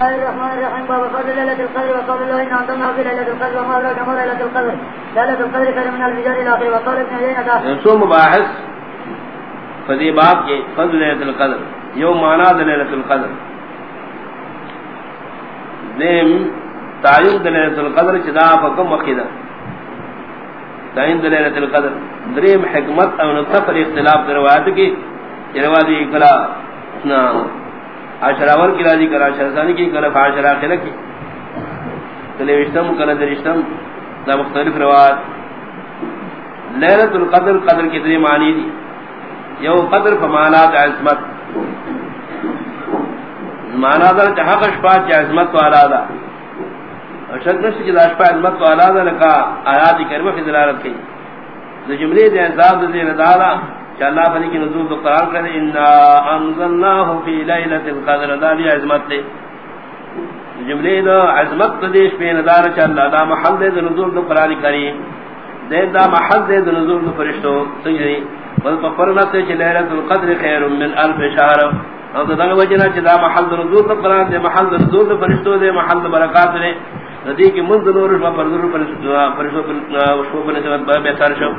الرحمن الرحيم. باب فضل ليلة القدر الله إن في ليلة القدر وما أدراك ما ليلة القدر. ليلة القدر خير من إلى آخره. وقال ابن عيينة سو یعنی مباحث فدی باب کے فضل لیلۃ القدر. یو معنی د القدر. دیم تعین د القدر چدا فکم وقیدا تعین د القدر. دریم حکمت او نصف اختلاف روایت کی روایت کلا عشراور کی راضی کرا شرسانی کی کلا عشر اخرہ کی. تلوشتم کلا درشتم، دا مختلف روایت. لیلۃ القدر، قدر کی تری معنی دی. یو قدر فمانا دا عظمت. مانا دا جہاں شپا چی عظمت والا دا. شک نشتی چی دا شپا عظمت والا دا لکا آیات کرمہ فی دلالت کی. دا جملی دا انصاب دا. دین دادا اللہ فلی کی نزول دا قرآن کرنے انا انزلناہو فی لیلت القدر دا عظمت دے۔ جملی دا عظمت دا دیش پین دار چا اللہ دا محل دے نزول دا قرآن کریم۔ دے دا محل دے نزول دا فرشتو سجدی بل فقرنا تے لیلۃ القدر خیر من الف شهر۔ او دا وجنا چ دا محل نزول دا قران دے، محل نزول دا فرشتوں دے، محل برکات نے ندی کی منذ نور و پر نور پر فرشتوں پر شو پر سبب بے سر شو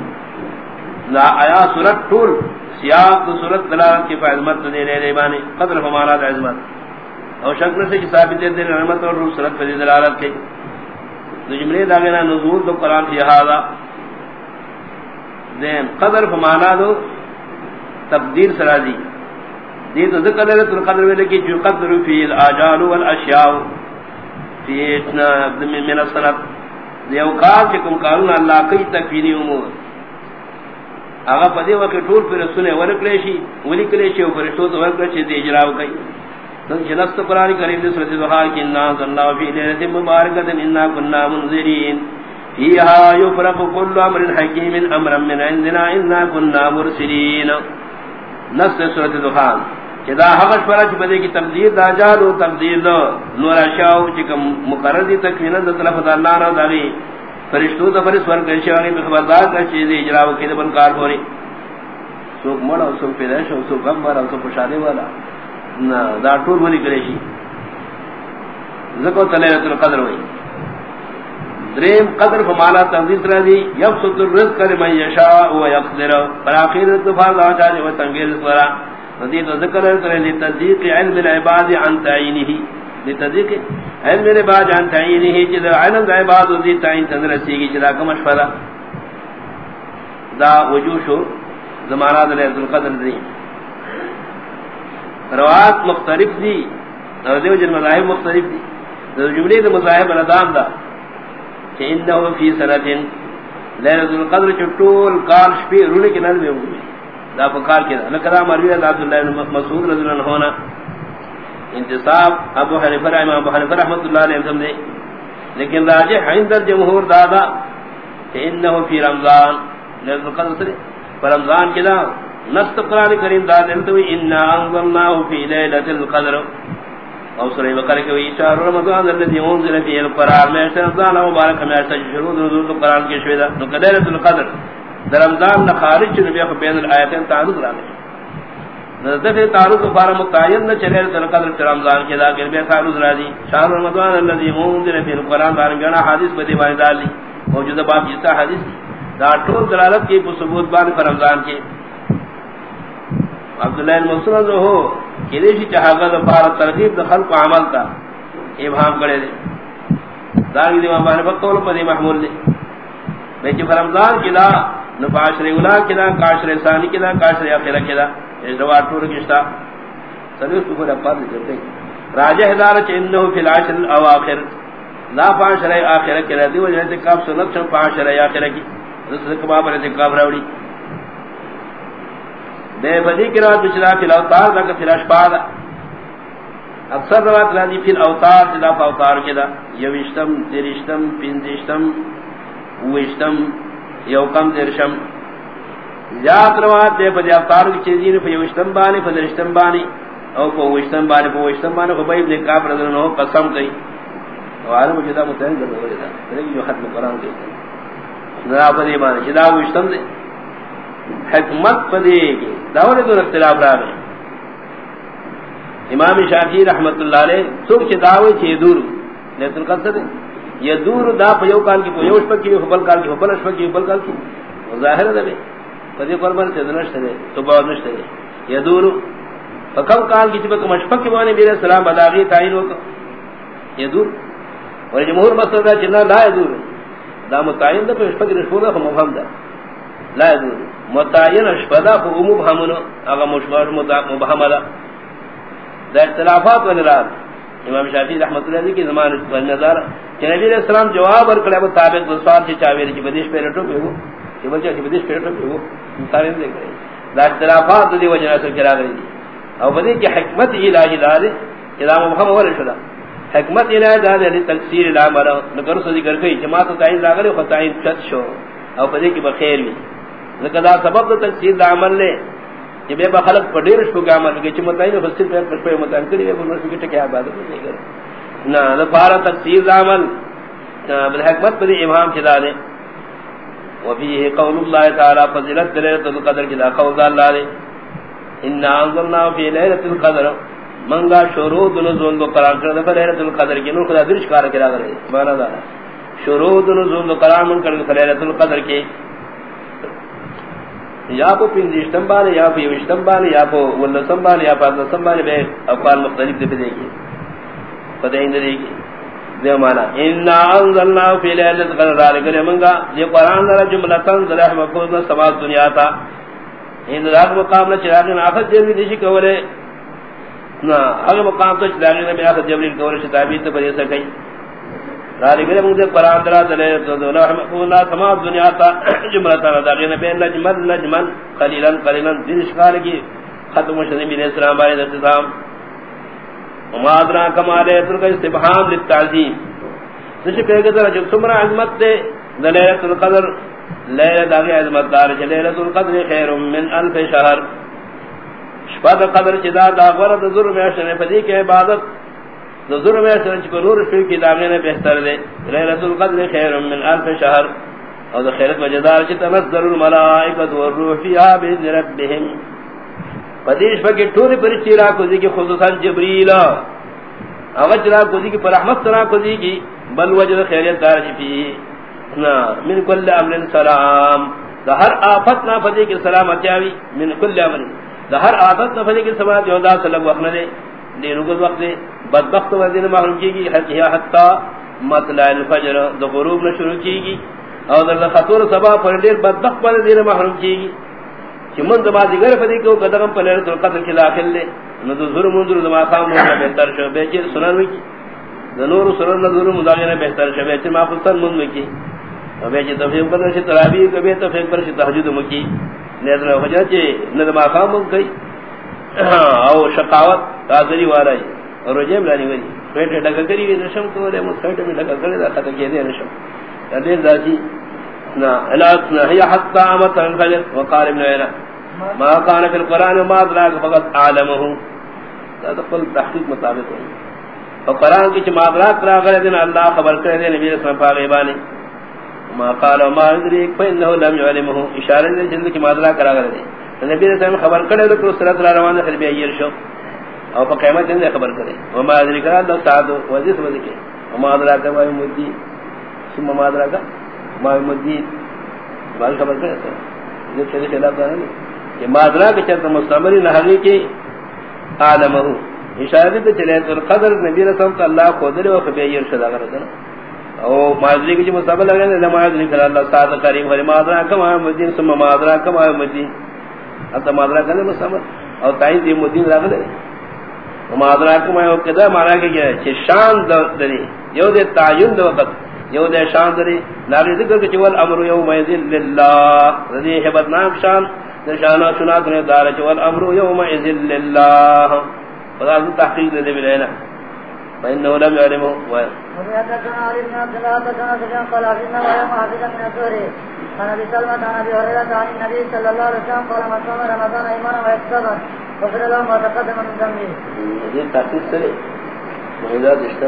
لا آیا سورۃ طول سیاق سورۃ دلالت کی فعظمت دے لے بانی قدر فمانا عظمت۔ او شکر سے ثابت دے رحمت اور روح سورت سورۃ دلالت کے۔ جملے داغنا نزول دا قران فی ھذا دین، قدر فمانا دو تبدیل سرازی دی۔ تو ذکر ہے تو قدر میں کہ جو قدر فی الاجال والاشیاء۔ فی اتنا من الصلاه یہ اوقات کم قانون اللہ کی تکفینی امور۔ اگر پدی وقت ٹول پر سنے ورکلے شی، ولی کلے شی، اوپر تو تو ورکلے شی اجرا ہو گئی تو جنست قران کریم نے سورۃ الضحى کی انا اللہ فی لیلۃ مبارکۃ انا كنا منذرین۔ فيها يفرق كل امر حكيم امرا من عندنا انا كنا مرسلين نص سورۃ الدخان کدا حقش پر چ بدے کی تقدیر دا جالو، تقدیر دو نور اشاو چکم مقرر دی تکوین دا طرف دا اللہ را دا داری فرشتو دا فرس ور کرشی والی خبردار کا چیز اجرا و کید بن کار ہوری سوک مڑا سوک پیدائش سوک غمبر سوک خوشادی والا. دا ٹول ولی کریشی زکو تلیلۃ القدر ہوئی. دریم قدر فمالا تنزیل رضی یبسط الرزق لمن یشاء و یقدر. پر آخر اتفاق دا چاہتے و تنگیر سورا ندید و ذکر کرے لتذیق علم العباد عن تعینی. تعینه لتذیق علم العباد عن تعینه جد علم العباد و ذی تعین تندرسی کی جدا کم اشفرا دا۔ وجوشو زمانہ دلیت القدر دی۔ روات مختلف دی۔ اور دیو جن مذاہب مختلف دی۔ دو جملے دا مذاہب الادام دا۔ کہ انہو فی سنتن لیلت القدر چٹول کال شپی رونے کے نظر میں ہوئی دا فکار کے لکدا مروی اللہ عبداللہ مسعود رضی اللہ عنہ انتصاب، ابو حنیفہ امام ابو حنیفہ رحمۃ اللہ علیہ وسلم نے. لیکن راجح عند الجمهور دادا کہ انہو فی رمضان. لیلت القدر سے رمضان کے دا نص قرآن کریم دا دلتو انا انظرناہ فی لیلت القدر. او سورہ بقرہ کے شہر رمضان الذي انزل فيه القران میں رمضان مبارک، میں شروع نزول القران کے شویدا نو قدرۃ القدر رمضان نہ خارج نبی کو بین الایتین تعارض رانے نزدف تعارض بار متعین نہ چلے القدر رمضان کے داخل میں تعارض راضی۔ شہر رمضان الذي انزل فيه القران بار گنا حدیث بدی وائے دالی موجودہ باب جتا حدیث دا ٹول دلالت کی ثبوت بار رمضان کے۔ عبداللہ المسعود ہو کلیشی چاہاگا دا پارا ترغیب دا خلق و عمل تا۔ ابہام کرے دے۔ دارگی دی مبانی فقول پا دی محمول دے۔ بیچی فرمضان کلا نفعشر اولا کلا کاشر ثانی کلا کاشر اخیرہ کلا اس دوار ٹور کشتا سلیس کو خود اپار دے جلتے راجہ دار چندہو فی العشر الاواخر. لا پانچ پانشر اخیرہ کلا دی وجہ اتقاب سنت شن پانشر اخیرہ کی رسل کباب پر اتقاب راوڑی بے بدی کی روایت بچلا فی الاوتار، دا کہ فی الاشباد اکثر روایت لازی فی الاوتار جدا فا اوتار کدا یوشتم دیرشتم پینزشتم وشتم یوکم درشم زیاد روایت دے بدی اوتار کی چیزین فی یوشتم بانی فی درشتم بانی، او فی وشتم بانی فی وشتم بانی فی بیب نکاب رضرن ہو قسم کئی۔ او عالم جدا متعین جدا ہو جدا۔ لیکن جو ختم قرآن کئی نرا بدی بانی، جدا وشتم دے۔ حکمت پدے گی داولے دور اختلاف را گئے۔ امام شافعی رحمت اللہ علیہ سوک چھ دعوی چھ دور۔ لیتن لیت القدر یہ دور دا پیو کال کی پیوش پکی حبل کال کی حبل اشپکی حبل کال کی۔ ظاہر ہے دے فدی قربان سے دنشت دے تو بعد نشت دے یہ دور فکم کال کی جب چپک مشپک بانے میرے سلام بداغی تعین ہوکا یہ دور اور جمہور مصر دا چنہ لا دور دا متعین دا پیوش پکی رشپو دا مفہم دا لا دور متعین اشپدا خو مبہمنو اگا مشبار مبہم دا دا اختلافات و نراد امام شافعی رحمت اللہ علیہ کی زمان نظر کہ نبی علیہ السلام جواب اور کلے مطابق دو سے چاویر کی بدیش پہ رٹو پہ ہو کہ بلچہ کی بدیش پہ رٹو پہ ہو مطابق دیکھ دا اختلافات دی وجہ سے کرا گئی۔ او بدی کی حکمت الہی دار اذا محمد ور ورشدا حکمت الہی دار علی یعنی تکثیر الامر نگر سے ذکر گئی جماعت تعین لاغلے خطائن چت شو۔ او بدی کی بخیر بھی۔ لکدا سبب تکثیر العمل لے۔ کہ بے بخلق پڑیر اس کو گامل کہ چ متائی نے فصل پہ پر پہ متان کری ہے بنو کی ٹکیا عبادت نہیں کر نہ نہ تفسیر عمل۔ بل حکمت پر امام چلا دے۔ و فيه قول الله تعالى فضلت ليله القدر کی قول اللہ نے ان انزلنا في ليله القدر. منگا شروع نزول دو قران کر دے ليله القدر کی نو خدا درش کار کرا کرے مانا دا. شروع نزول دو قران من کر دے ليله القدر کی. یا پو پندشتم بانے یا پو یوشتم بانے یا پو ولسم بانے یا پاندسم بانے بے اقوال مختلف دے دے گی فتحین دے گی دے مانا انا انزلنا فی لیلت قرر رالے کرے منگا دے قرآن در جملتن ذرح مکوزنا سماعت دنیا تا ان در آگ مقام نا چراغین آخر جبری دیشی کولے نا آگ مقام تو چراغین بے آخر جبری کولے شتابی تو پر یہ سکیں ذالک نے قران درا دلے تو دولا محمود تمام دنیا تا جملہ تن تا داغین بین نجمل نجمل قلیلا قلیلا دین شکار کی ختم شدی بن اسلام بارے انتظام وما کمالے تر کا استبحام للتعظیم سچ کہ کہ جو تمرا عظمت دے لیلۃ القدر لیلۃ داغی عظمت دار لیلۃ القدر خیر من الف شهر. شفاء قدر جدا دا غرض ظلم ہے فدی کے عبادت نظر میں سرچ کو نور شو کی داغے نے بہتر دے. لیلۃ القدر خیر من الف شهر. اور خیرت وجدار کی تنزل الملائکۃ والروح فیها باذن ربهم پدیش پکی ٹوری پر چیرا کو دی کی خصوصا جبریل اوج را کو دی کی پر رحمت را کو دی کی بل وجد خیریت دار فی نا من کل امر سلام. دا ہر آفت نہ فدی کی سلامتی آوی من کل امر دا ہر آفت نہ فدی کی سلامتی جو دا سلام وقت دے دینو کو وقت دے بدبخت و دین محروم کی گی حتی مطلع الفجر دو غروب نہ شروع کی گی اور در خطور سبا پر دیر بدبخت پر دین محروم کی گی کہ من دبا دیگر فدی کو قدرم پر لیرت القدر کی داخل لے، نو دو ظلم منظر دما خام نو بہتر شو بیچر سنن وکی۔ نور سنن نظر مداغین بہتر شو بیچر ما خلطن من وکی۔ و بیچر تفیق پر شی ترابی کبھی تفیق پر شی تحجد مکی۔ نیدن وجہ چی ندما خام من کئی۔ او شقاوت تاثری والا ہے جی۔ اور رجیم لانی وری۔ پیٹے ڈگا کری وی نشم کو لے مو پیٹے میں ڈگا کرے دا خطا کی دے نشم۔ دیر ذاتی نا نہ ہی حتا امت الفجر وقال ابن عینا ما كان في القران ما ادراك فقط عالمه هذا تحقیق مطابق. ہے اور قران کی ما ادراك را غیر دین اللہ خبر کرے دے نبی رسول پاک غیبانی ما قال ما ادري فانه لم يعلمه. اشارہ دے جن کی ما ادراك را غیر دے نبی رسول خبر کرے تو سرت روان ہے بھی یہ شو. او قیامت دې خبر کړي او ما ادري کړه دا ساده وځي سمجھ ما ادرا ثم ما ادرا ما مودي بال خبر کړه دې څه دې لا ده کہ ما کے چرته مستمر نہ ہری کی عالمہ۔ اشارہ تے چلے تو قدر نبی رسول صلی اللہ کو دے او خبر یہ شدا کرے او ما کی مستقبل لگے نہ ما ادري کړه اللہ ساده کریم ولی ما ادرا کا ما مودي ثم ما ادرا کا اتا ما ادرا کرے مستمر۔ او تائیں دی مدین مودی راغلے وما ادراکم ایو کدا مانا کہ یہ کہ شان دری یو دے تعین دو وقت۔ یو دے شان دری ناری ذکر کہ چول امر یوم یذل للہ۔ رضی حبت نام شان در شانہ سنا دنے دار چول امر یوم یذل للہ۔ خدا سے تحقیق دے بھی لینا فإنه لم يعلمه۔ و وحدثنا علي بن عبد الله حدثنا سفيان قال حدثنا ويوم حافظا من الزهري عن ابي سلمة عن ابي هريرة عن النبي صلى الله عليه وسلم قال من صام رمضان ايمانا ويحتسبا غفر له ما تقدم من ذنبه۔ تحقیق سے مہیدہ دشتا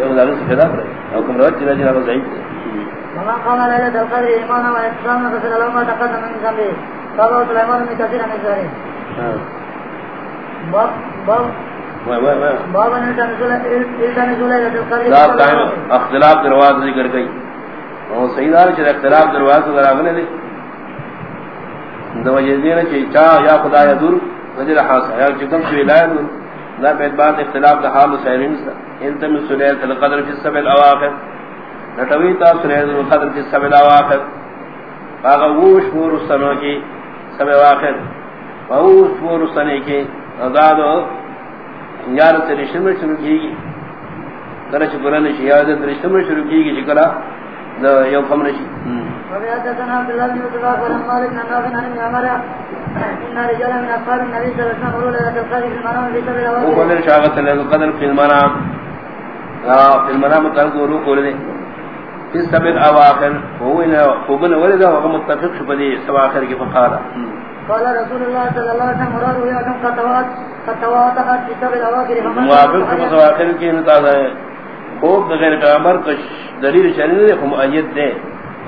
وہ رمضان سے خلاف رہی اور کم روت جنا جنا ضعیف وما قام ليلة القدر إيمانا وإحسانا فسر له ما تقدم من ذنبه قال سليمان بن كثير من ذلك باب باب باب اختلاف درواز ذکر گئی اور سیدار چر اختلاف درواز اگر آگنے دے دو جزین چی چا یا خدا یا دور وجر حاصل یا چکم چوی لائن لا پید بات اختلاف دا حال سیرین سا۔ انتم سلیت القدر فی السبع الاواخر۔ نٹوی تا سلیت القدر فی السبع الاواخر۔ فاغا ووش مور سنو کی سبع اواخر ووش مور سنے کی ازادو یار سے رشتہ میں شروع کی گی۔ کرچ قرآن شی یاد رشتہ میں شروع کی گی جکلا دا یو کم نشی وبيحدثنا عبد الله بن يوسف قال مالك بن نافع عن ابن عمر ان رجالا من اصحاب النبي صلى الله عليه وسلم قالوا ليله القدر في المنام في سبيل الله وقال شاغت ليله القدر في المنام. في المنام قال قولوا في سبيل اواخر هو ان قبل ولد وهو متفق شبدي سوا اخر کی فقال قال. رسول الله صلى الله عليه وسلم مراده يا كم قطوات قطوات في سبيل الاواخر فمن موافق في سوا اخر کی نتاز ہے خوب غیر پیغمبر کش دلیل شرعی ہے مؤید دے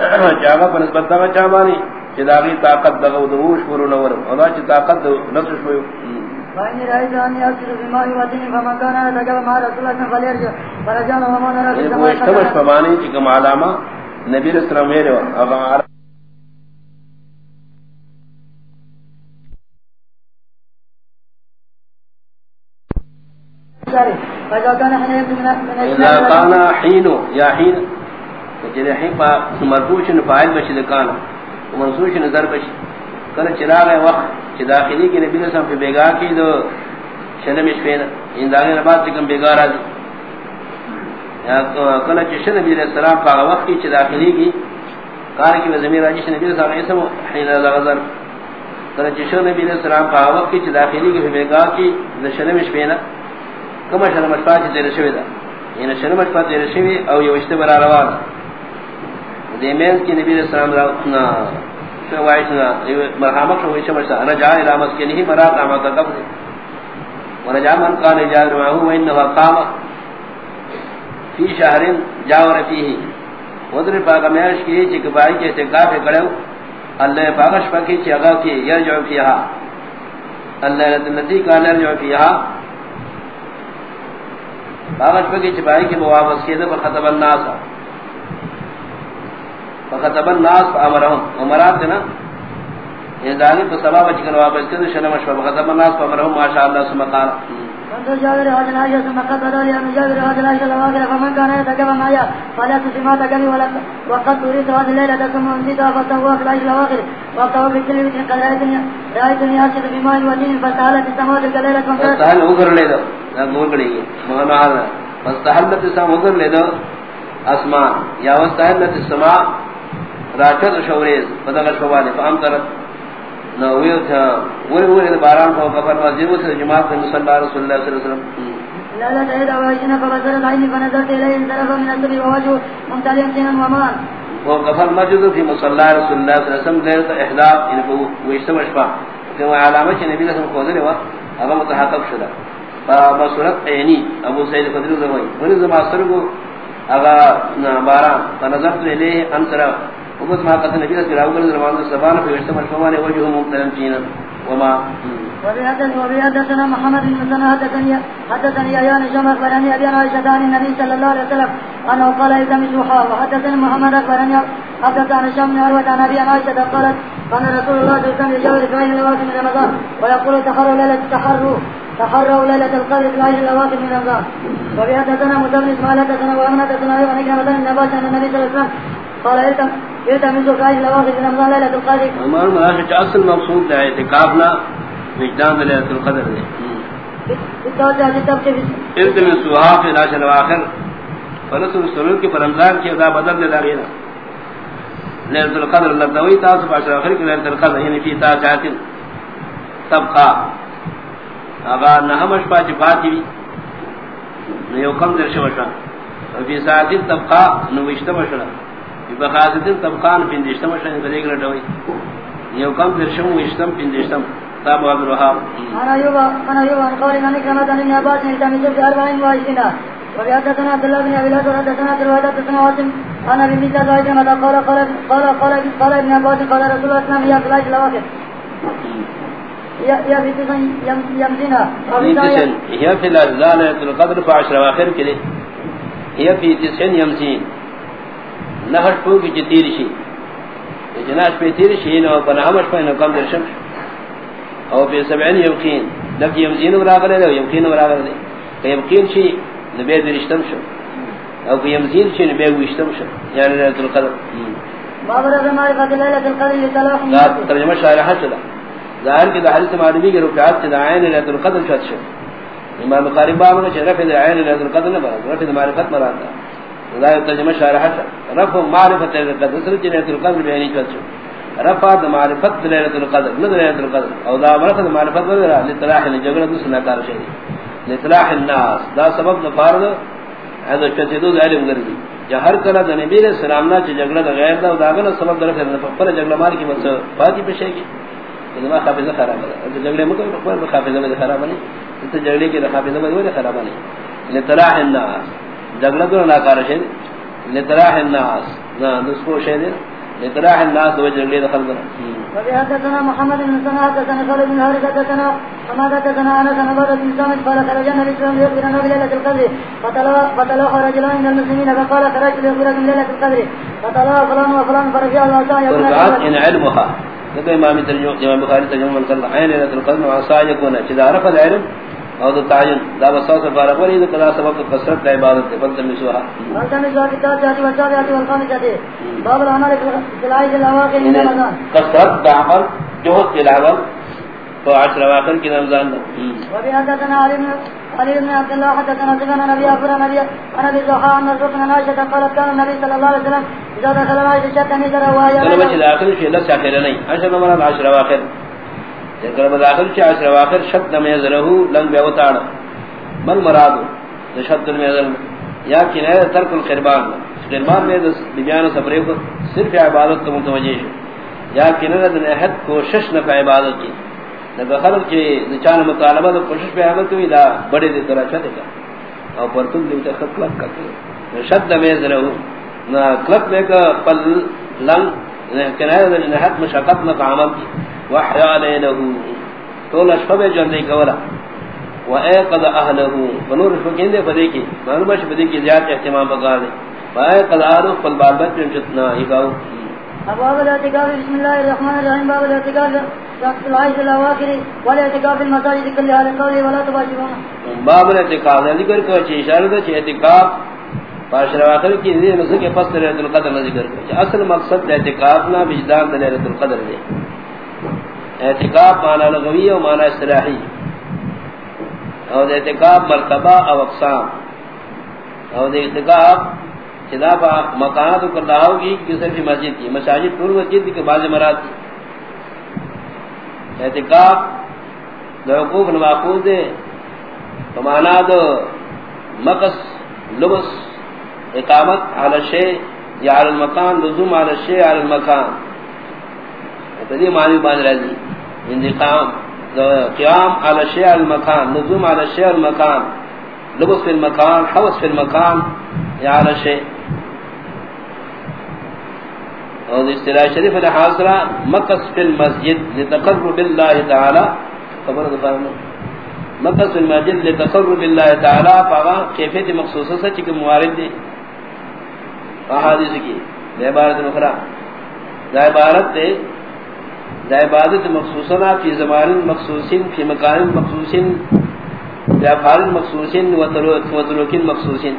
جاگا پر نسبت دا چابانی کہ داغی طاقت دغو دوش پورو نور اور چ طاقت نصر شوی فإني رأيت أني أسر بماء ودين فمن كان يتقب مع رسول الله فليرجع. فرجعنا وما نرى في السماء اشتمش فمانی چکم علامہ نبی رسول اللہ میرے وقت إذا كان حين يا حين. جدی حین پا مرفوع نے بشی دکانا منصوب نے بشی. کل چراغ وقت چ داخلی کے نبی صلی اللہ بیگا کی دو شنم شفین ان داغے بعد کم بیگا راضی یا کل چ نبی علیہ السلام پا وقت کی چ داخلی کی، کار کی زمین راجی نبی صلی اللہ علیہ وسلم حین غزر کل چ نبی علیہ السلام پا وقت کی چ داخلی کی بیگا کی دو شنم شفین کما شنم شفاعت دے رشوی دا. یعنی شنم شفاعت دے رشوی او یو اشتبار روان. دیمین کی نبی علیہ السلام راوتنا شوائشنا مرحامت شوئی شمشتا انا جا الى مسکنی مرات آمد قبل ورجا من قال جاور معه وانه قام فی شہر جاور فیه ودر پاک میاش کی چک بائی کے اعتکاف کرو اللہ پاکش پاکی چگا کی یرجع فیها اللہ الذی قال یرجع فیها پاکش پاکی چبائی کے واپس کیے تو ختم الناس فخطب الناس فامرهم امرات نا یہ دانی تو سبب اچ کر واپس کر شنا مش فخطب الناس فامرهم ما شاء الله ثم قال. من جابر هذا لا يسمى قد قال يا جابر هذا يسمى واغر فمن كان يتكلم معي فلا تسمع تكني ولا وقد تريد هذه الليله ثم انت فتوا في العشر الاواخر وقتوا في كل بيت قال رايتني رايتني اسد بما ودين فسالت السماوات كليله فسال اوغر لے دو نہ گول گڑی مہمان فاستحلت السماء اوغر لے دو اسمان یا واستحلت السماء. راچت شوریز بدغ شوال فام تر نو ویو تھا وی وی باران کو کفر واجب سے جماعت میں صلی اللہ رسول اللہ صلی اللہ علیہ وسلم لا لا تهدى وعيشنا فبصر العين فنظرت إليه انصرف من السبي ووجهه ممتلئ سنا ومان وقفل مسجد في مصلى رسول الله صلى الله عليه وسلم غير احداث ان کو ويشتم اشفا كما علامه نبی صلی اللہ علیہ وسلم قول ہے اگر متحقق شدا فبصرت عيني ابو سعيد الخدري ونی زما سرگو اگر باران؟ فنظرت اليه انصرف وقت ما قد نبي صلى الله عليه وسلم في وجه مرحومان وجهه ممتلئ فينا وما وبحدثنا محمد بن مسلم حدثني حدثني ايان جمع اخبرني ابي عائشة عن النبي صلى الله عليه وسلم انه قال اذا مسوحا وحدثني محمد اخبرني حدثنا هشام بن عروة عن ابي عائشة قالت كان رسول الله صلى الله عليه وسلم يجاور في عين الاواخر من رمضان ويقول تحروا ليلة تحروا تحروا ليلة القدر في عين الاواخر من رمضان. وبي حدثنا موسى بن اسماعيل حدثنا وامنا حدثنا ايضا عن النبي صلى الله عليه وسلم قال التم التم من زكاه لواقف من رمضان ليله القدر عمر ما اصل مقصود ہے اعتکاف نہ وجدان القدر ہے ارد من سوها في العشر الاواخر فنصر السرور کی فرمضان کی ادا بدل لے لگینا ليله القدر لدوی تاس عشر الاواخر کی ليله القدر. یعنی فی تاسعات طبقہ اغا نہمش پاچ پاتی نیو کم در شوشا فی ساعت طبقہ نوشتم شلا فی بخاصت طبقان پندشتم شلا فدیگ لڈوی نیو کم در شو وشتم پندشتم۔ تاب عبد الوهاب انا يوبا انا يوبا قول من كما كان من عباس نتامي في 40 وعشرين وبيحدثنا عبد الله بن ابي لهب حدثنا الرواد حدثنا واسم انا بمثل ذلك ما قال قال قال قال قال ابن عباس قال رسول الله صلى الله عليه وسلم يا فلاش لواقف يا في تسن يمزنا هي في الأجزالة القدر في عشر واخر كده هي في تسن يمزين نهر فوق جتير شي جناش في تير شي نو بنهمش فين كم درشم او في سبعين يمكين لك يمزين وراغله لو يمكين وراغله يمكين شي نبي درشتم شو۔ او في يمزين شي نبي وشتم شو۔ يعني ليلة القدر باب رضا معرفة ليلة القدر لتلاح لا ترجمة شارحة شده ظاہر کی حدیث معلومی کے رکعات سے عین لیلۃ القدر شد شو۔ امام بخاری باب میں رفع عین لیلۃ القدر نہ مراد رفع معرفت مراد ظاہر ترجمہ شارح رفع معرفت لیلۃ القدر. لیلۃ القدر بیان شد رفع معرفت لیلۃ القدر نہ لیلۃ القدر. او دا معرفت معرفت وغیرہ لطلاح الجگل دوس نہ کار شی لطلاح الناس، دا سبب فرض هذا چتیدو علم گردی جہر کلا نبی علیہ السلام نہ جگڑا غیر دا دا سبب در درکے پر جگڑا مار کی بس باقی پیشے کی انما حافظہ خراب ہے جگڑے میں کوئی کوئی حافظہ خراب نہیں اس جگڑے کے حافظہ میں خراب نہیں لتراح الناس. جگڑا تو نہ کار ہے لتراح الناس. نہ نسکو شہد لتراح الناس وہ جگڑے دخل کر وبحدثنا محمد بن سنة حدثنا خالد بن هارث حدثنا حماد حدثنا انس بن عبد بن سامت قال خرج النبي صلى الله عليه وسلم ليلة القدر. فتلا رجلان من المسلمين فقال خرجت ليلة القدر. فتلا فلان وفلان فرجع الله تعالى ان علمها. کہ امام ترجمہ امام بخاری ترجمہ من کر عین لیلۃ القدر وعصا یکون اذا عرف العلم او تعین دا بساط فارغ ولی ذکر سبب کثرت عبادت فضل مسوا فضل مسوا کتاب جاتی وجاتی والقام جاتی باب العمل الجلائز الاواقع من رمضان کثرت عمل جهد العمل تو عشر واخر کی رمضان وبي حدثنا علي بن علي بن عبد الله حدثنا سفيان نبي ابو نبي انا بزوحا ان رسول عائشة قالت كان النبي صلى الله عليه وسلم اذا دخل شتى نزر وهي كلمة بچ داخل شيء لس اخر نہیں عشر نمبر عشر واخر یعنی ذکر بداخل شيء عشر واخر شت نم يزره لن بيوتاڑ من مراد شت نم يزر یا کنایہ ترک القربان. قربان میں بیان سفرے کو صرف عبادت کو متوجہ ہے یا کنایہ نہت کوشش نہ عبادت کی لگا خلق کے نچان مطالبہ تو کوشش پہ عمل کوئی دا بڑے دے طرح چلے گا اور پرتم دے تے خط کلک کرتے شد میز رہو نہ کلک میں کا پل لنگ کنایہ دے نہت مشقت نہ عمل کی وحیا له تو لشفہ جندے کولا و ايقظ اهله ونور فكين دے بدے کی معلومش بدے کی زیادہ اہتمام بگا دے فل بابت جتنا ہی گاو ابواب الاعتكاف بسم الله الرحمن الرحيم. باب الاعتكاف وقت العيش الاواخر والاعتكاف في المساجد كلها لقول ولا تباشرون. باب الاعتكاف ذکر کو چھ اشارہ اعتکاف باشر اواخر کی ذی نس کے پس ليلۃ القدر ذکر کہ اصل مقصد اعتکاف نہ وجدان ليلۃ القدر. ہے اعتکاف معنی لغوی اور معنی اصطلاحی. اور اعتکاف مرتبہ او اقسام. اور اعتکاف چدا با مکانات کو لاؤ گی کسی بھی مسجد کی مساجد پور مسجد کے بعض مراد اعتکاف حقوق نواقوز دے فمانا دو مقص، لبس، اقامت علی الشیع یا علی المکان، لزوم علی الشیع علی المکان. تدی معنی باندھ رہی انتقام قیام علی الشیع علی المکان لزوم علی الشیع علی المکان، لبس فی المکان حوث فی المکان، یا علی الشیع اور اصطلاح شریف نے مقص فی المسجد لتقرب اللہ تعالی، خبر دفعنا مقص فی المسجد لتقرب اللہ تعالی، پاگا کیفیت مخصوصہ سے چکے موارد دے. احادیث کی، دے عبارت مخرا دے عبارت دے دے عبادت مخصوصنا فی زمان مخصوصین فی مکان مخصوصین یا فارغ مخصوصین و تلوکین مخصوصین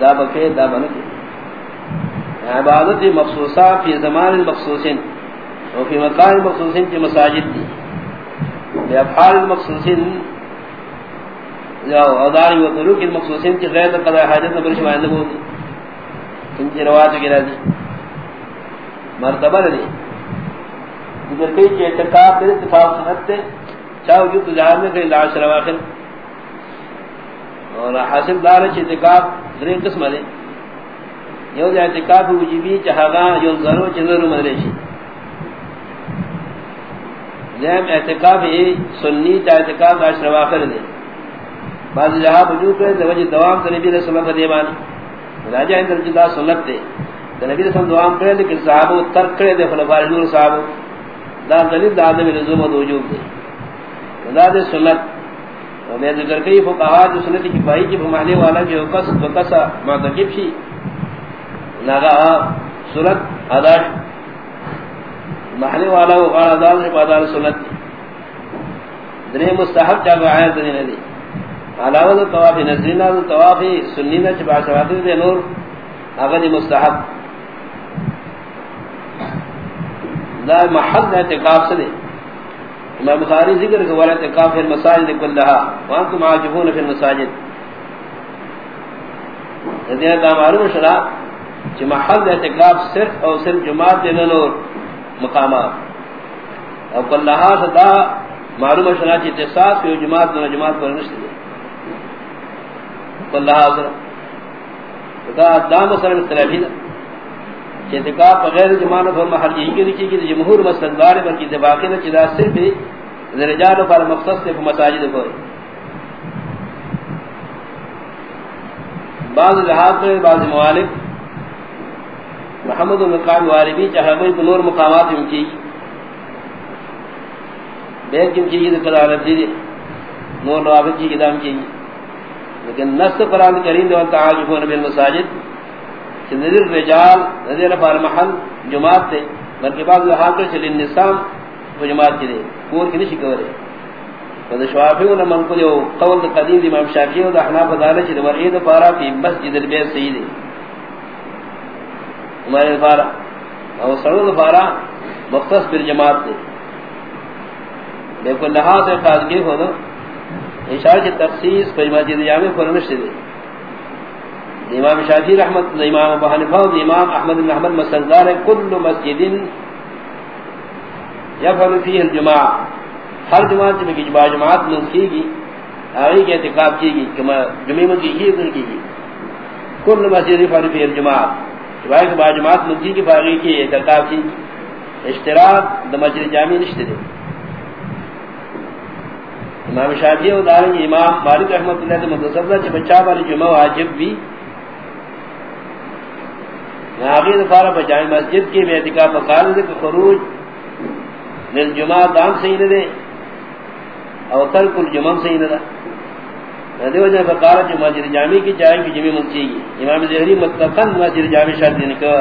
دا بکے، دا بنکے۔ عبادت مخصوصہ فی زمان مخصوصین و فی مکان مخصوصین کی مساجد دی۔ یا فارغ مخصوصین یا اداری و تلوکین مخصوصین کی غیر قضاء حاجت نبرش مائندہ بود ان کی روایت کی راضی۔ مرتبہ دی دیگر کئی کہ اعتقاد دے اتفاق سنت تے چاہو جو تجار میں کئی لاش رواخر اور حاصل دار چھ اعتقاد درے قسم دے۔ یو دے اعتقاد وجیبی چہاگا یو ضرور چھ ضرور مدریشی دیم اعتقاد ہے، سنی تا اعتقاد لاش رواخر دے۔ بعض جہاں وجود کرے دے وجہ دوام تے نبی رسول اللہ دیوانی راجہ اندر جدا سنت دے۔ نبی رسول دوام کرے، لیکن صحابہ ترک کرے دے، خلفاء رسول صحابہ۔ دا دلیل دا آدم لزوم و وجوب دے دا دے سنت. و میں ذکر کئی فقہا جو سنت کی پائی کی فمحلے والا جو قص و قصا معتقب شی. ناگا سنت اداش محلے والا و غار ادال سے پادار سنت دنے مستحب چاہ گو آیت دنے ندی. علاوہ دو توافی نظرینہ دو توافی سنینہ چبا شواتی دے نور. اگر مستحب. لا محل اعتقاف سے دے امام بخاری ذکر کہ ولا اعتقاف فی المساجد كلها وانتم عاجبون فی المساجد. یہ دا معلوم شرا کہ محل اعتقاف صرف اور صرف جماعت دے نور مقامات. او كلها صدا معلوم شرا کہ اتصاف فی جماعت دے جماعت پر نشتے دے. كلها صرف دا دام سره اختلافی دا. کہ اعتقاف بغیر جماعت اور محل یہی کی کی کہ جمہور مستدار بلکہ اتفاقی نہ چدا صرف رجال پر مختص ہے مساجد کو۔ بعض لحاظ میں بعض موالک محمد بن قام واربی چاہے نور مقامات ان کی۔ بے کی چیز قرار دی نور رابط کی کتاب کی۔ لیکن نص قرآن کریم دو تعاجبون بالمساجد کہ نظر رجال نظر فار محل جماعت تے بلکہ بعض لحاظ کر چلی نسام وہ جماعت کی دے کور کی نشی کورے فد شوافی و من کو جو قول قدیم دی امام شافعی و احناف دالے چھ مرئی دو پارا فی مسجد البیت سید ہمارے پارا او سڑو دو پارا مختص پر جماعت تے بالکل لحاظ خاص کی ہو دو اشارہ کی تخصیص پر مسجد جامع فرنش دے۔ امام شافعی رحمت امام ابو حنیفہ و امام احمد بن احمد مسندار کل مسجد یفعل فیہ الجماع. ہر جماعت میں جماعت جماعت میں کی گی آئی کے اعتقاب کی گی کہ جمعہ میں کی گی کی گی کل مسجد یفعل فیہ الجماع. جماعت کے بعد جماعت میں کی فاغی کی اعتقاب کی اشتراک دا مسجد جامع نشتے دے امام شافعی و دارنگ امام مالک رحمت اللہ سے متصدر چھ بچہ والی جمعہ واجب بھی ناغیر فارا بجائے مسجد کی میں اعتقاب مقال دے کہ خروج للجمعہ دام صحیح نہ دے او ترک الجمعہ صحیح نہ دے ندی وجہ فقارہ جو مسجد جامع کی چاہیں کہ جمعہ منسی گی امام زہری متقن مسجد جامع شرط دینے کا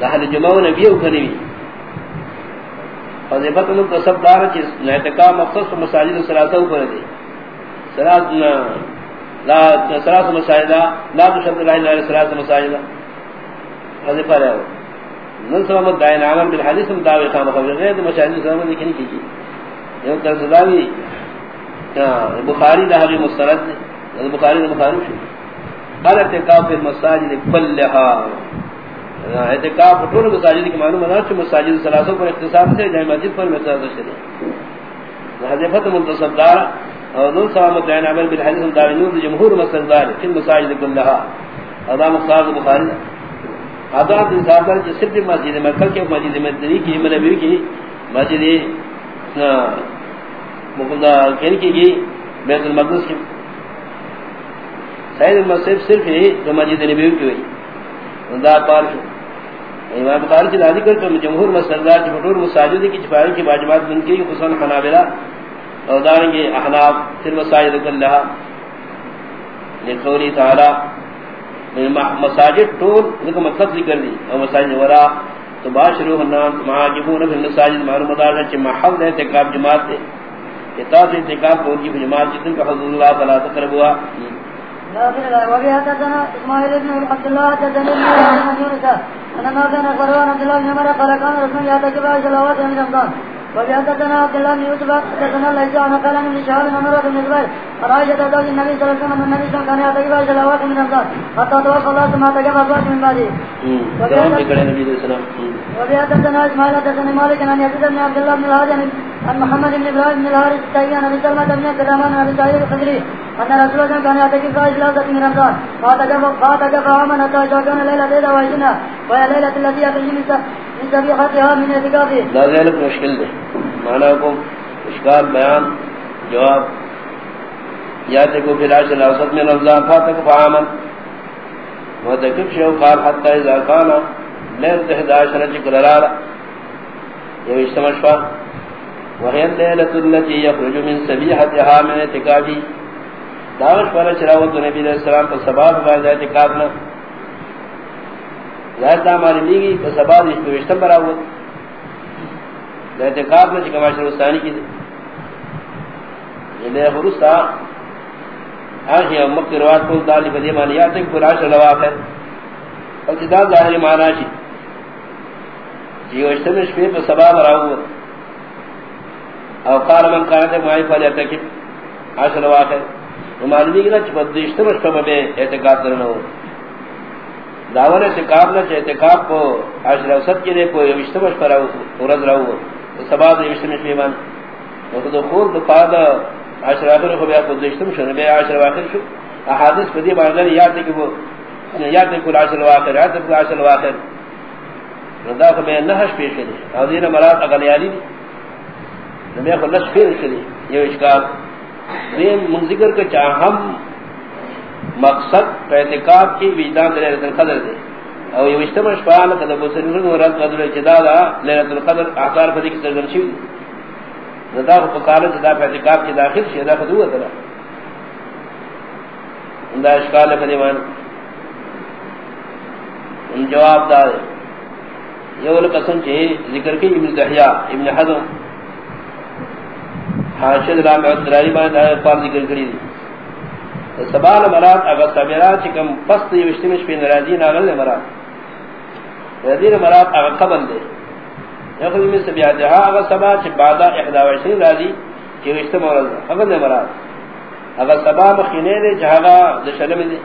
دہل جمعہ و نبی نبیو کنیوی وظیفت متصب دار چیز اعتقاب مخصوص مساجد سلاسہ اوپر دے سلاسہ لا سلاس مساجد لا تشد لا اله الا سلاس مساجد هذه فرع من سبب دائن عمل بالحديث مطابق ما خبر غير مساجد سلام لكن کی یہ کل سلاوی بخاری دا حدیث مستند ہے۔ یعنی بخاری دا بخاری شو قال اعتقاف في المساجد كلها اعتقاف طول مساجد کی معلوم ہے کہ مساجد ثلاثوں پر اختصار سے جامع مسجد پر مساجد مثال شریع حذفت منتصدار اور دو سلام دین عمل بالحدیث دارنود جمهور مسجدار في المساجد كلها. هذا مصاب البخاري. هذا انصاف ہے صرف مسجد مکہ کے مسجد مدنی کی امام نبی کی مسجد مقدہ کہنے کی بیت المقدس کی سید المسجد صرف ہے جو مسجد نبی کی ہوئی. دا پار امام بخاری کی ذکر کر جمهور مسجدار جو فطور مساجد کی چھپائی کی واجبات من کی خصوصا حنابلہ اور دارنگے احناب پھر مساجد کلہا لقولی تعالی مساجد طول لکہ مقصد ذکر دی اور مساجد ورا تو باشروح النام معاجبون فی المساجد معلوم دارنا چھ محل ہے تکاب جماعت دے اطاعت اعتکاف کو کی جماعت جتن کا حضور اللہ فلا تقرب ہوا۔ وبه حدثنا اسماعيل بن عبد الله حدثنا ابن يونس انا ما كان اخبرنا عبد الله بن عمر قال كان رسول الله ياتي بعد صلوات من رمضان وبحدثنا عبد الله بن يوسف حدثنا ليس عن قال من شهر من عمر بن الزبير راجت زوج النبي صلى الله عليه وسلم النبي صلى الله عليه وسلم كان ياتي بعد من رمضان حتى توفى الله ثم تجمع ازواج من بعده وبحدثنا اسماعيل حدثنا مالك عن يزيد بن عبد الله بن الهادي عن محمد بن ابراهيم بن الحارث التيمي عن سلمة بن عبد الرحمن عن ابي سعيد الخدري ان رسول الله كان ياتي بعد ثلاثة من رمضان. فاتجف عاما حتى شاكان ليلة بيضاء وعشنا وهي ليلة التي ياتي من سبيحتها من اعتكافه لا ذلك مشکل دے معنی کو اشکال بیان جواب. یا تکو فی العشر الاوسط من رمضان فاتک فعاما وتکف شیو قال حتی اذا کانا لیر تحد عشر چکل لارا یہ اجتماع شفا وهي الليلة التي يخرج من سبيحتها من اعتكافه داوش پر چراوت نبی علیہ السلام پر سباب بعد اعتکافنا ظاہر دا ہماری لیگی پر سباب اس پر وشتم براوت اعتقاد میں چکا معاشر استانی کی یہ لیے خرستا آخی او مقت روات کو دالی بدی مانیات ایک پر عشر لواف ہے. فلتداد ظاہر معنی چی جی. وشتم شفی پر سباب راوت او قال من قانت معی فالی ارتکب عشر لواف ہے. معلومی کی نا چی بدیشتم شفم بے اعتقاد کرنا ہو۔ داور اعتقاد نہ اعتقاد کو عشر اوسط کے لیے کوئی وشتمش پر ورد رہو۔ سباب وشتمش ایمان۔ تو دخول دفاد عشر اخر کو بیا کو وشتم بیا عشر اخر شو۔ احادیث بدی معنی یاد کہ وہ یاد کہ عشر اخر یاد کہ عشر اخر رضا کو میں نہش پیش کرے اور دین مراد اغلیالی میں کو نش پیش کرے یہ اشکال۔ دین منذکر کا چاہم مقصد اعتقاد کی وجدان دے القدر دے۔ او یہ مجتمع شفاعہ کدا بسرن ورات قدر جدالا ليلۃ القدر اثار بدی کی سرگن شی رضا کو قالت دا اعتقاد کی داخل شی دا خدو ترا اندا اشکال فلیمان ان جواب دا یہ ول قسم چھ ذکر کی ابن دحیہ ابن حزم۔ حاشد رام عبداللہ بان دا فرض ذکر کری دی. سبال مراد اگر سبیرا چکم پست یوشتمش پی نرازی ناغل دے مراد. نرازی مراد اگر قبل دے یخذ من سبیاتها اگر سبا چک بعدا احدا وعشرین رازی چی وشتم مراد قبل دے مراد. اگر سبا مخینے دے جہاگا دشلم دے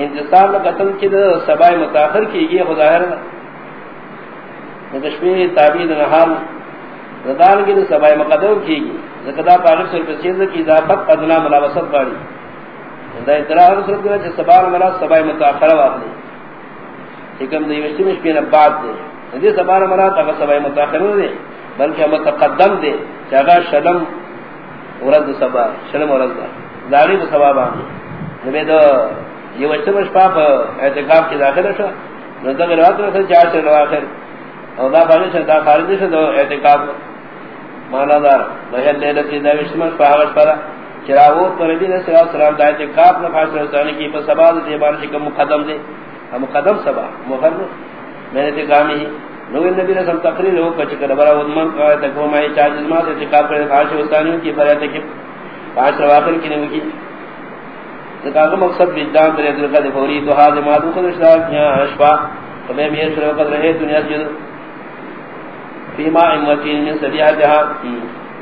انتصال قتل کی دے سبای متاخر کی گئی خظاہر نتشبیح تابید نحال ردان کی دے مقدم کی گئی زکدا پاغر سر پسید کی اضافت ادنا ملاوسط باری۔ دا اطلاع رسول کرا چھے سبار مراد سبای متاخرہ واقعی حکم دی وشتی مش پین بعد دے۔ دی سبار مراد اگر سبای متاخرہ دے، بلکہ متقدم دے چاگا شلم ورد سبار شلم ورد دا داری کو سباب آنی نبی دا یہ وشتی مش پاپ اعتقاب کی داخل شا، نو دا روات رسول چار سے لواخر اور دا پاگر چھے دا خارجی سے دا اعتقاب مانا دار بہر لیلتی دا وشتمش پاہوش پرا چراغوت پر نبی صلی اللہ علیہ وسلم دائیت کاپ نفاش رسانی کی پر سبا دے بار شکم مقدم دے ہاں، مقدم سبا مخرم میں نے تکامی ہی نوی نبی رسول تقریر ہو، کچھ کر برا ودمان قوائے تک ہو مائی چاہ جزمات سے تکاپ پر نفاش رسانی کی پر ایتا کی پانچ رواقر کی نوی کی تکاق مقصد بیجدان در ادرکہ فوری تو حاضر مادو خدر شراک یہاں اشفا تو میں میر شروع رہے دنیا جدو فيما امتين من سبيع جهاد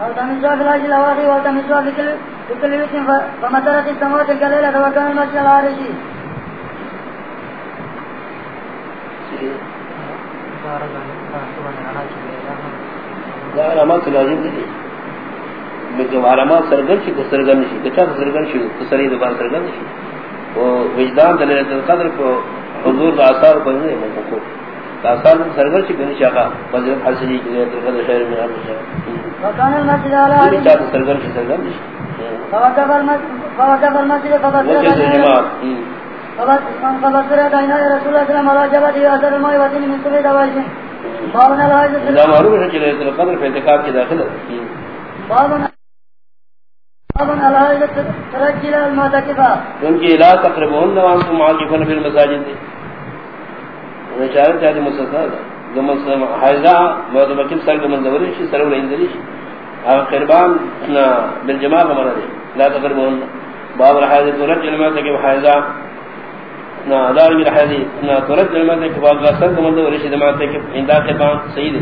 والتمسوا في الأجل الأواخر والتمسوا في كل في كل بيت فمطرت السماوات الكليلة وكان المسجد العارشي علامات لازم نہیں لیکن علامات سرگن شی سرگن شی کچا سرگن شی تسری دکان سرگن شی وہ وجدان دلیل القدر کو حضور اثار کو نہیں کو آسان سرگر چھ گنی شاقا فضلت حسنی کی لیت القدر شہر میں آب شاہ وکان المسجد علا گنی چاہتا سرگر چھ سرگر نش فوقف المسجد فبصر دائنا رسول اللہ صلی اللہ علیہ وسلم اثر الماء وطن من سبید وائشن بابنا الحاجة اللہ معروف ہے چھ لیت القدر فی اعتقاب کی داخل ہے۔ بابنا بابنا الحاجة ترجل المعتقفہ ان کی لا تقربون نوانکم معاقفن فی المساجد۔ دی اشارت ہے۔ مستثنا گمن حیزا موت مکم سر گمن دوری شی سر ولین دلی قربان بالجماع مرد ہے لا تقربون۔ باب الحاضر ترد علماء تکی بحائزہ نا دار کی الحاضر نا ترد علماء تکی باب غصر کا مرد ورشد علماء تکی اندار قربان صحیح دے۔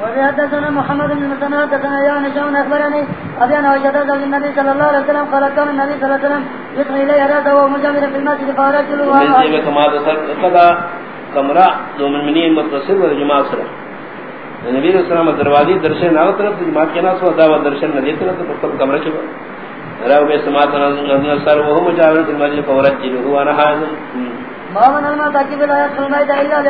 وحدثنا محمد بن مسنى حدثنا يا نجم اخبرني ابي انا وجدت النبي صلى الله عليه وسلم قال كان النبي صلى الله عليه وسلم يدخل الي راسه وهو مجمر في المسجد فارجل وهو کمرہ دو من متصل و جماع سر نبی علیہ السلام دروازی درشن ناغ طرف جماع کے ناس و دعوی درشن نہ دیتے تو کمرہ کے راو بے سماعت نظر سر وہو مجاورت المجل فورت جلو ہوا نہ حاضر ما من المتاكب لا يدخل ما الا